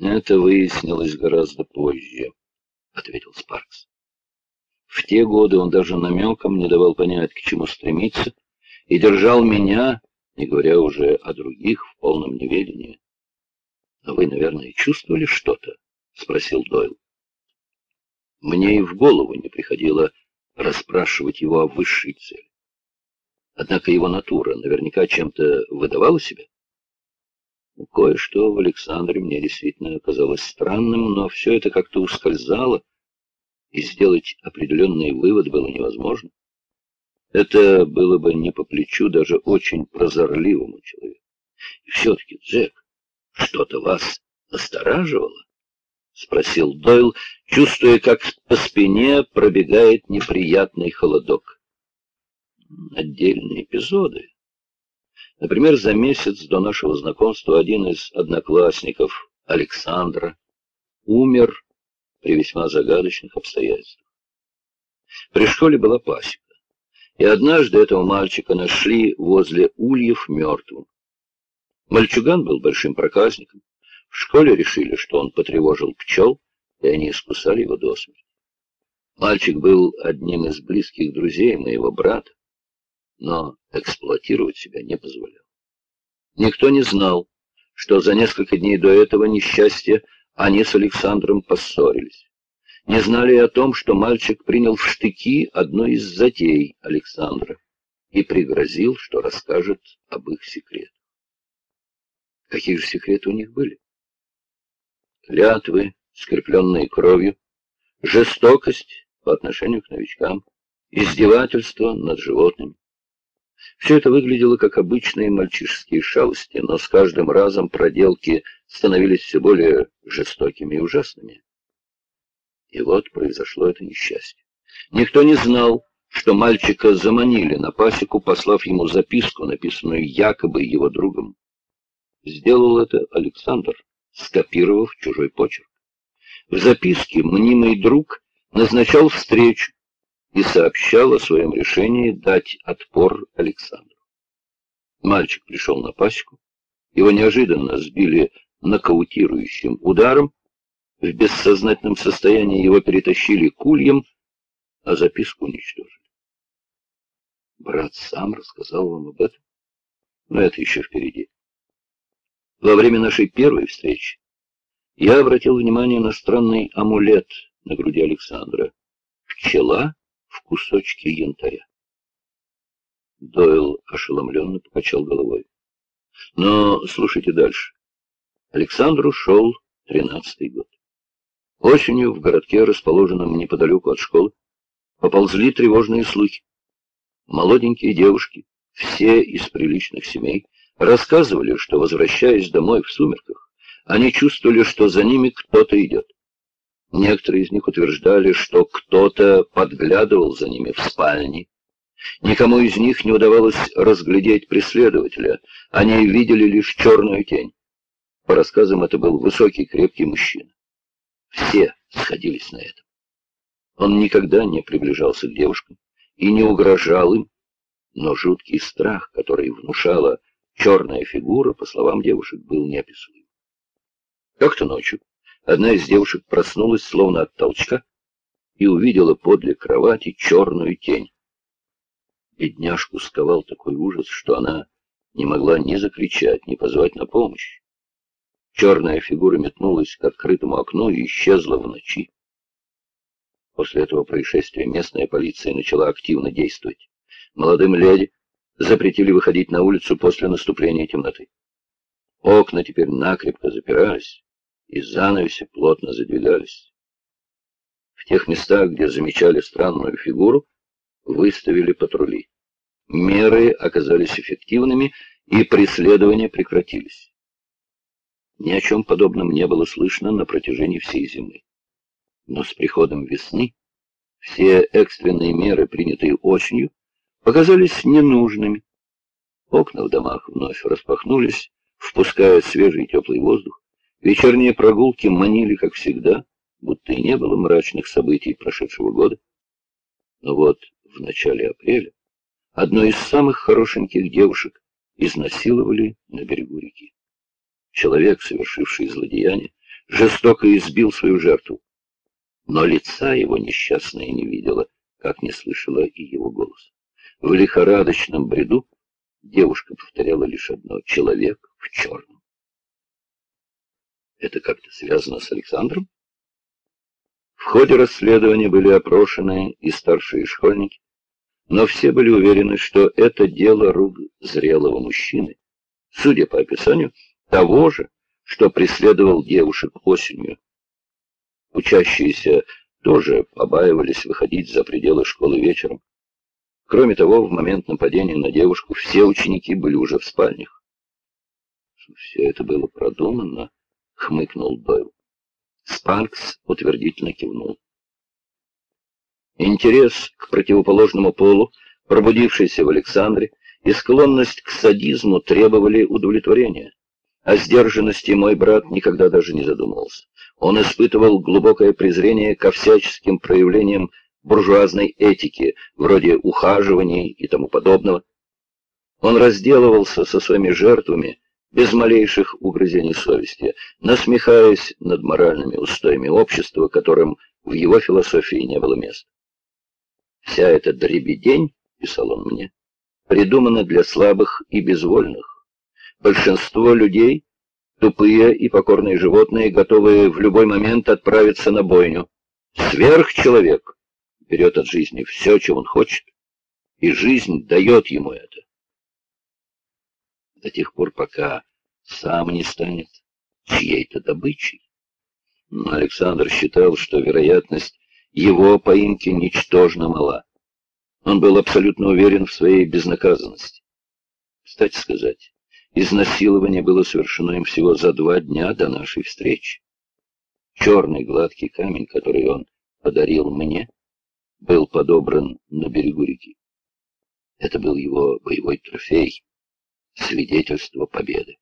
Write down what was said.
Это выяснилось гораздо позже, — ответил Спаркс. В те годы он даже намеком не давал понять, к чему стремиться, и держал меня, не говоря уже о других, в полном неведении. — Но вы, наверное, чувствовали что-то? — спросил Дойл. Мне и в голову не приходило расспрашивать его о высшей цели. Однако его натура наверняка чем-то выдавала себя. Кое-что в Александре мне действительно казалось странным, но все это как-то ускользало, и сделать определенный вывод было невозможно. Это было бы не по плечу даже очень прозорливому человеку. И все-таки, Джек, что-то вас настораживало? — спросил Дойл, чувствуя, как по спине пробегает неприятный холодок. Отдельные эпизоды. Например, за месяц до нашего знакомства один из одноклассников, Александра, умер при весьма загадочных обстоятельствах. При школе была пасека, и однажды этого мальчика нашли возле ульев мертвым. Мальчуган был большим проказником. В школе решили, что он потревожил пчел, и они искусали его до смерти. Мальчик был одним из близких друзей моего брата, но эксплуатировать себя не позволял. Никто не знал, что за несколько дней до этого несчастья они с Александром поссорились. Не знали и о том, что мальчик принял в штыки одну из затей Александра и пригрозил, что расскажет об их секретах. Какие же секреты у них были? Клятвы, скрепленные кровью, жестокость по отношению к новичкам, издевательство над животными. Все это выглядело как обычные мальчишеские шалости, но с каждым разом проделки становились все более жестокими и ужасными. И вот произошло это несчастье. Никто не знал, что мальчика заманили на пасеку, послав ему записку, написанную якобы его другом. Сделал это Александр, скопировав чужой почерк. В записке мнимый друг назначал встречу и сообщал о своем решении дать отпор Александру. Мальчик пришел на пасеку, его неожиданно сбили нокаутирующим ударом, в бессознательном состоянии его перетащили кульем, а записку уничтожили. Брат сам рассказал вам об этом, но это еще впереди. Во время нашей первой встречи я обратил внимание на странный амулет на груди Александра. Пчела в кусочке янтаря. Дойл ошеломленно покачал головой. Но слушайте дальше. Александр ушел тринадцатый год. Осенью в городке, расположенном неподалеку от школы, поползли тревожные слухи. Молоденькие девушки, все из приличных семей, рассказывали, что, возвращаясь домой в сумерках, они чувствовали, что за ними кто-то идет. Некоторые из них утверждали, что кто-то подглядывал за ними в спальне. Никому из них не удавалось разглядеть преследователя, они видели лишь черную тень. По рассказам, это был высокий, крепкий мужчина. Все сходились на этом. Он никогда не приближался к девушкам и не угрожал им, но жуткий страх, который внушала черная фигура, по словам девушек, был неописуем. Как-то ночью одна из девушек проснулась словно от толчка и увидела подле кровати черную тень. Бедняжку сковал такой ужас, что она не могла ни закричать, ни позвать на помощь. Черная фигура метнулась к открытому окну и исчезла в ночи. После этого происшествия местная полиция начала активно действовать. Молодым леди запретили выходить на улицу после наступления темноты. Окна теперь накрепко запирались, и занавеси плотно задвигались. В тех местах, где замечали странную фигуру, выставили патрули. Меры оказались эффективными, и преследования прекратились. Ни о чем подобном не было слышно на протяжении всей зимы. Но с приходом весны все экстренные меры, принятые осенью, показались ненужными. Окна в домах вновь распахнулись, впуская свежий теплый воздух. Вечерние прогулки манили, как всегда, будто и не было мрачных событий прошедшего года. Но вот в начале апреля одну из самых хорошеньких девушек изнасиловали на берегу реки. Человек, совершивший злодеяние, жестоко избил свою жертву. Но лица его несчастная не видела, как не слышала и его голос. В лихорадочном бреду девушка повторяла лишь одно — «человек в черном». Это как-то связано с Александром? В ходе расследования были опрошены и старшие школьники, но все были уверены, что это дело рук зрелого мужчины, судя по описанию, того же, что преследовал девушек осенью. Учащиеся тоже побаивались выходить за пределы школы вечером. Кроме того, в момент нападения на девушку все ученики были уже в спальнях. Все это было продумано, хмыкнул Дойл. Спаркс утвердительно кивнул. Интерес к противоположному полу, пробудившийся в Александре, и склонность к садизму требовали удовлетворения. О сдержанности мой брат никогда даже не задумывался. Он испытывал глубокое презрение ко всяческим проявлениям буржуазной этики, вроде ухаживаний и тому подобного. Он разделывался со своими жертвами без малейших угрызений совести, насмехаясь над моральными устоями общества, которым в его философии не было места. Вся эта дребедень, писал он мне, придумана для слабых и безвольных. Большинство людей — тупые и покорные животные, готовые в любой момент отправиться на бойню. Сверхчеловек берет от жизни все, чего он хочет, и жизнь дает ему это. До тех пор, пока сам не станет чьей-то добычей. Но Александр считал, что вероятность его поимки ничтожно мала. Он был абсолютно уверен в своей безнаказанности. Кстати сказать, изнасилование было совершено им всего за два дня до нашей встречи. Черный гладкий камень, который он подарил мне, был подобран на берегу реки. Это был его боевой трофей, свидетельство победы.